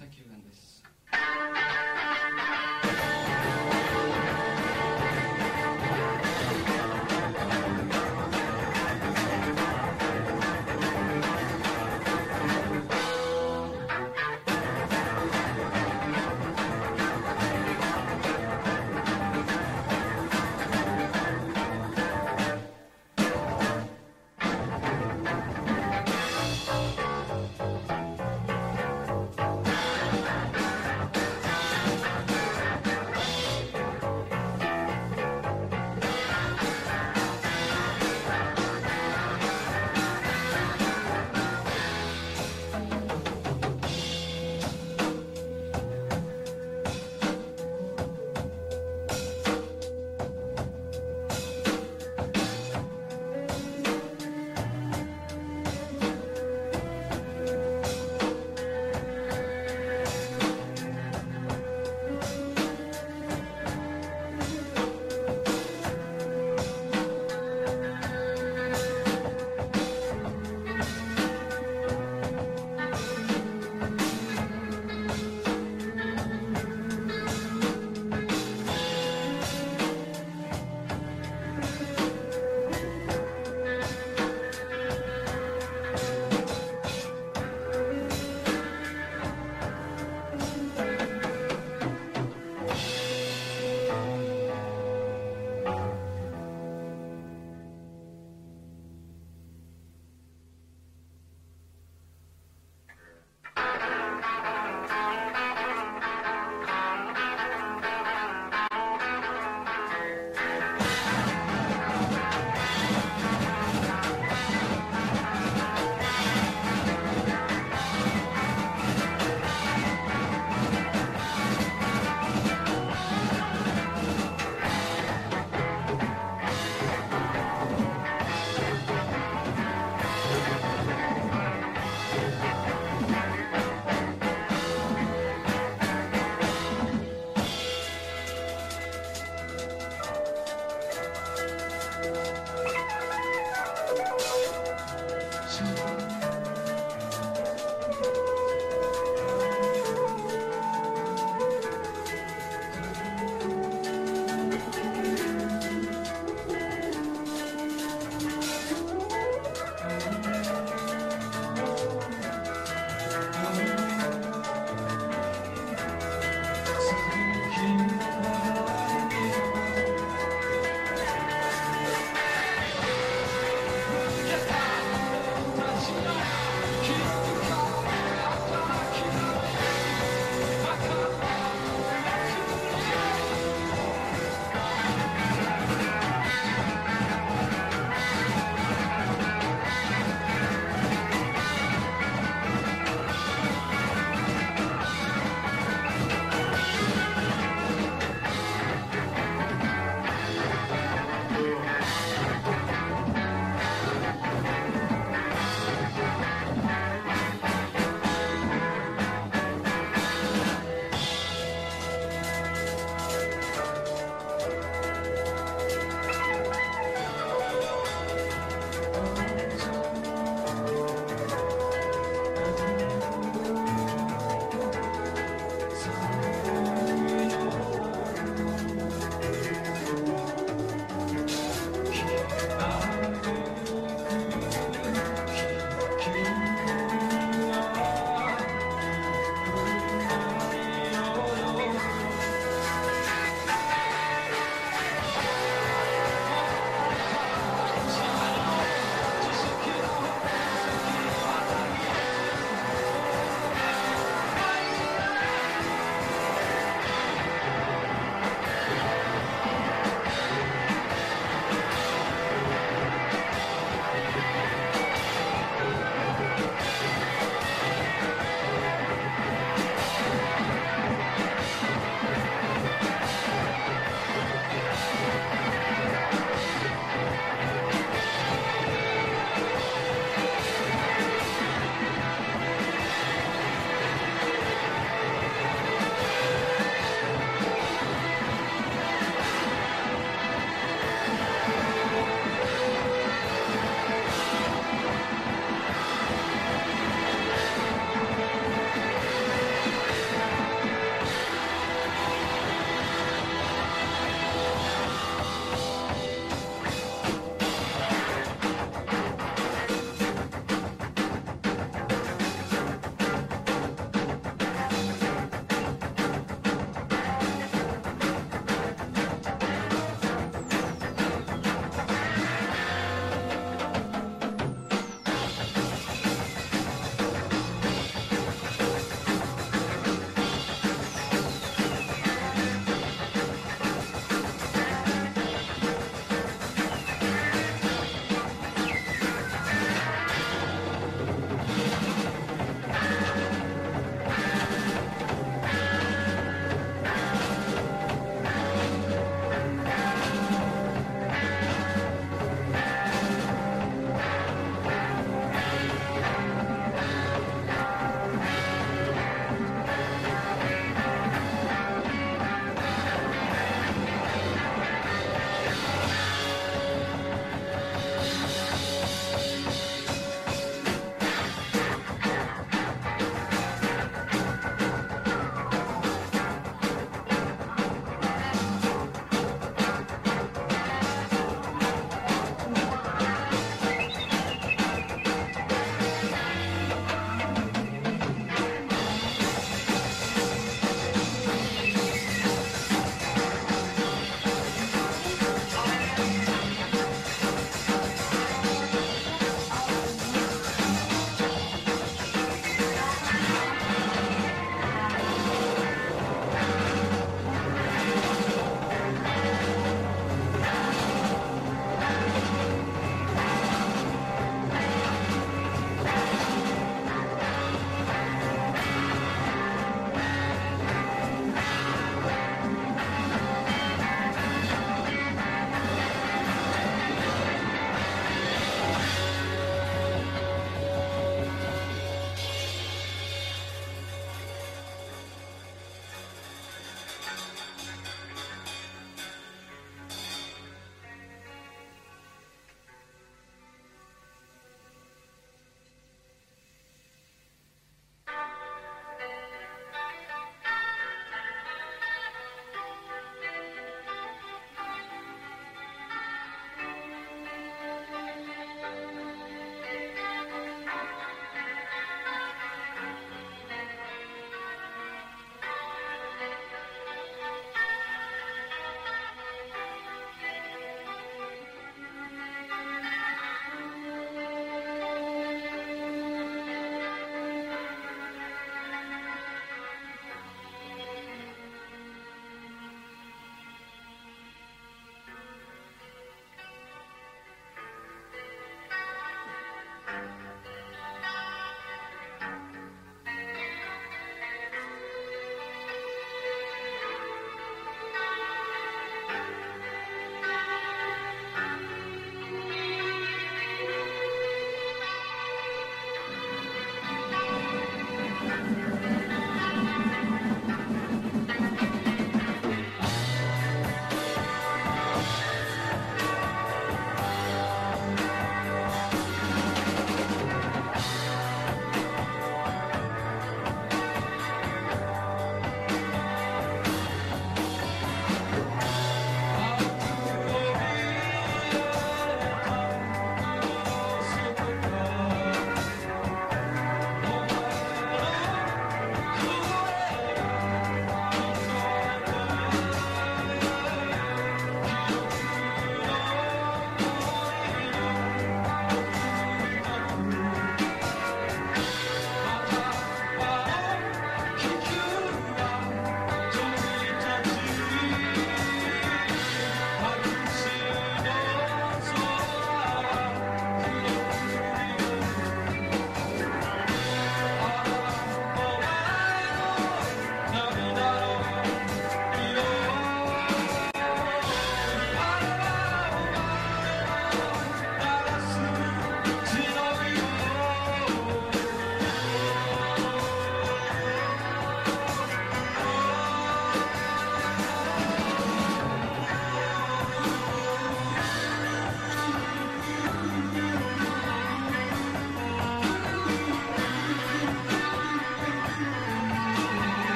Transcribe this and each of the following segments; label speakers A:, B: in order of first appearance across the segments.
A: Thank you,
B: and this.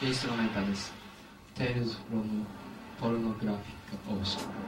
B: インストラメンタルです。Tales from Pornographic Ocean